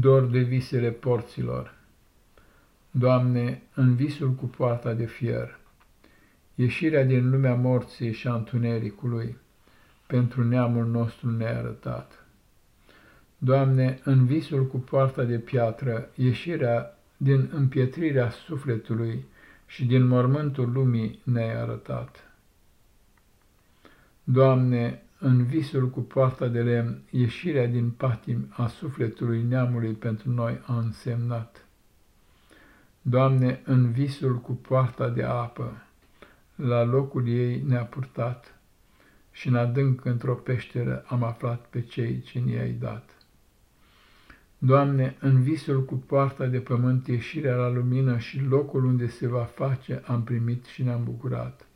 dor de visele porților. Doamne, în visul cu poarta de fier, ieșirea din lumea morții și a întunericului, pentru neamul nostru nearătat. Doamne, în visul cu poarta de piatră, ieșirea din împietrirea sufletului și din mormântul lumii ne-ai arătat. Doamne, în visul cu poarta de lemn, ieșirea din patim a sufletului neamului pentru noi a însemnat. Doamne, în visul cu poarta de apă, la locul ei ne-a purtat și în adânc într-o peșteră am aflat pe cei ce ni-ai dat. Doamne, în visul cu poarta de pământ, ieșirea la lumină și locul unde se va face am primit și ne-am bucurat.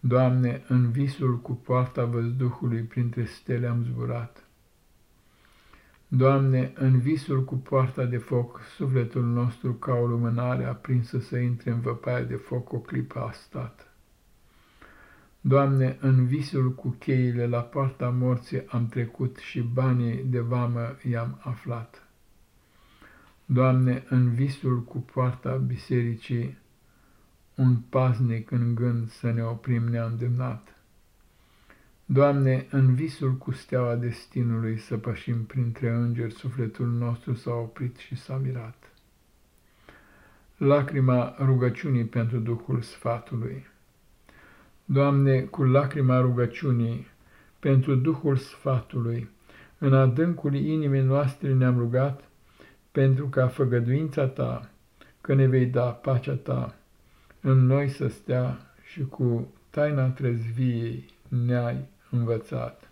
Doamne, în visul cu poarta văzduhului printre stele am zburat. Doamne, în visul cu poarta de foc, sufletul nostru ca o lumânare aprinsă să intre în văpaia de foc o clipă a stat. Doamne, în visul cu cheile la poarta morții am trecut și banii de vamă i-am aflat. Doamne, în visul cu poarta bisericii un paznic în gând să ne oprim ne-a îndemnat. Doamne, în visul cu steaua destinului să pășim printre îngeri, sufletul nostru s-a oprit și s-a mirat. Lacrima rugăciunii pentru Duhul Sfatului Doamne, cu lacrima rugăciunii pentru Duhul Sfatului, în adâncul inimii noastre ne-am rugat, pentru ca făgăduința Ta, că ne vei da pacea Ta, în noi să stea și cu taina trezviei ne-ai învățat.